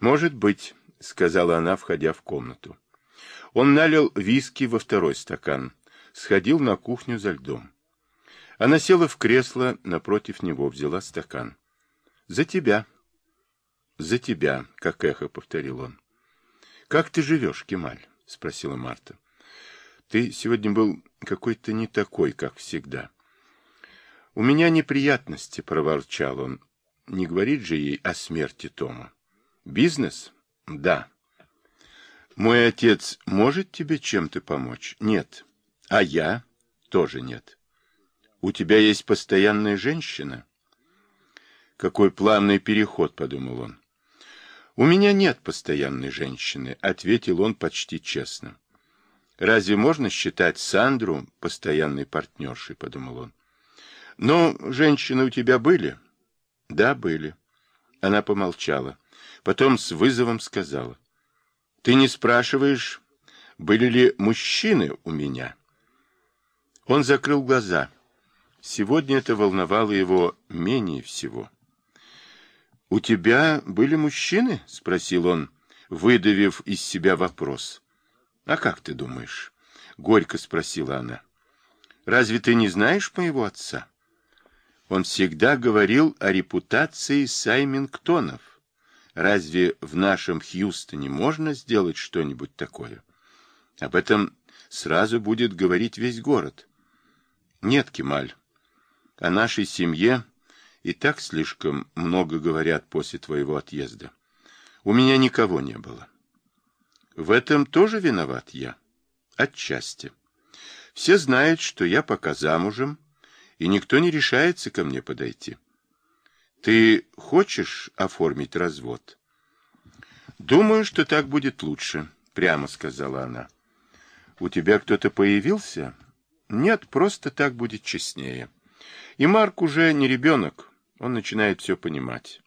Может быть, сказала она, входя в комнату. Он налил виски во второй стакан, сходил на кухню за льдом. Она села в кресло напротив него, взяла стакан. «За тебя». «За тебя», — как эхо повторил он. «Как ты живешь, Кемаль?» — спросила Марта. «Ты сегодня был какой-то не такой, как всегда». «У меня неприятности», — проворчал он. «Не говорит же ей о смерти Тома». «Бизнес?» «Да». «Мой отец может тебе чем-то помочь?» «Нет». «А я?» «Тоже нет». «У тебя есть постоянная женщина?» «Какой плавный переход», — подумал он. «У меня нет постоянной женщины», — ответил он почти честно. «Разве можно считать Сандру постоянной партнершей?» — подумал он. «Но женщины у тебя были?» «Да, были». Она помолчала. Потом с вызовом сказала. «Ты не спрашиваешь, были ли мужчины у меня?» Он закрыл глаза. Сегодня это волновало его менее всего. «У тебя были мужчины?» — спросил он, выдавив из себя вопрос. «А как ты думаешь?» — горько спросила она. «Разве ты не знаешь моего отца?» Он всегда говорил о репутации Саймингтонов. Разве в нашем Хьюстоне можно сделать что-нибудь такое? Об этом сразу будет говорить весь город. Нет, Кемаль, о нашей семье и так слишком много говорят после твоего отъезда. У меня никого не было. В этом тоже виноват я. Отчасти. Все знают, что я пока замужем, и никто не решается ко мне подойти. Ты хочешь оформить развод? Думаю, что так будет лучше, прямо сказала она. У тебя кто-то появился? Нет, просто так будет честнее. И Марк уже не ребенок, он начинает все понимать.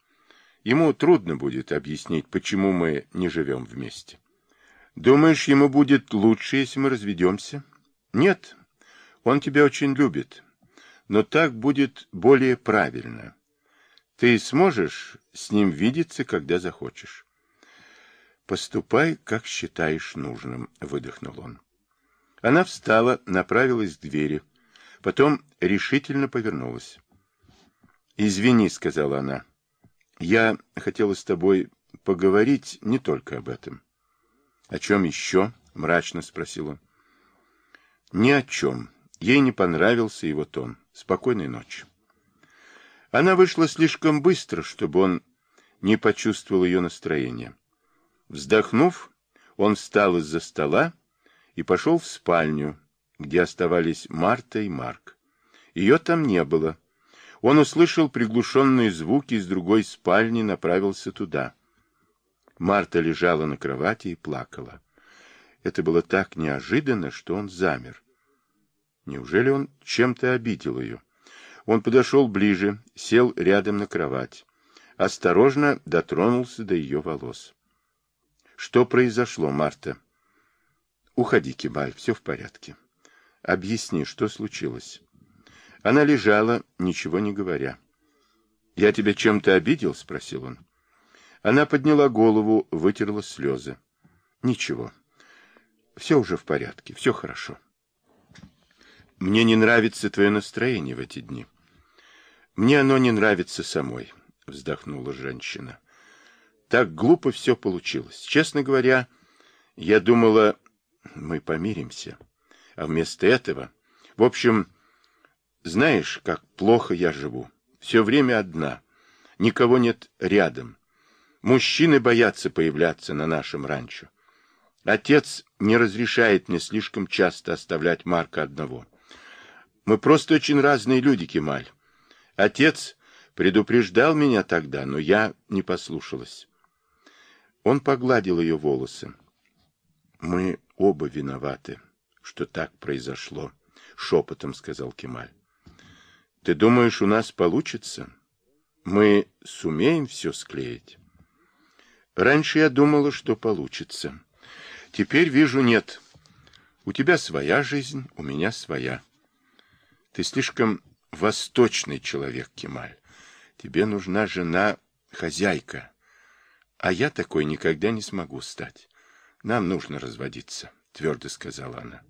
Ему трудно будет объяснить, почему мы не живем вместе. Думаешь, ему будет лучше, если мы разведемся? Нет, он тебя очень любит, но так будет более правильно. Ты сможешь с ним видеться, когда захочешь. Поступай, как считаешь нужным, выдохнул он. Она встала, направилась к двери, потом решительно повернулась. «Извини», — сказала она. «Я хотела с тобой поговорить не только об этом». «О чем еще?» — мрачно спросил он. «Ни о чем». Ей не понравился его тон. «Спокойной ночи». Она вышла слишком быстро, чтобы он не почувствовал ее настроение. Вздохнув, он встал из-за стола и пошел в спальню, где оставались Марта и Марк. Ее там не было. Он услышал приглушенные звуки из другой спальни, и направился туда. Марта лежала на кровати и плакала. Это было так неожиданно, что он замер. Неужели он чем-то обидел ее? Он подошел ближе, сел рядом на кровать. Осторожно дотронулся до ее волос. Что произошло, Марта? Уходи, Кибаль, все в порядке. Объясни, что случилось. Она лежала, ничего не говоря. «Я тебя чем-то обидел?» — спросил он. Она подняла голову, вытерла слезы. «Ничего. Все уже в порядке, все хорошо. Мне не нравится твое настроение в эти дни. Мне оно не нравится самой», — вздохнула женщина. «Так глупо все получилось. Честно говоря, я думала, мы помиримся. А вместо этого... В общем, знаешь, как плохо я живу. Все время одна. Никого нет рядом. Мужчины боятся появляться на нашем ранчо. Отец не разрешает мне слишком часто оставлять Марка одного. Мы просто очень разные люди, Кемаль. Отец предупреждал меня тогда, но я не послушалась. Он погладил ее волосы. Мы оба виноваты, что так произошло, — шепотом сказал Кемаль. Ты думаешь, у нас получится? Мы сумеем все склеить? Раньше я думала, что получится. Теперь вижу, нет. У тебя своя жизнь, у меня своя. Ты слишком восточный человек, Кемаль. Тебе нужна жена-хозяйка. А я такой никогда не смогу стать. Нам нужно разводиться, твердо сказала она.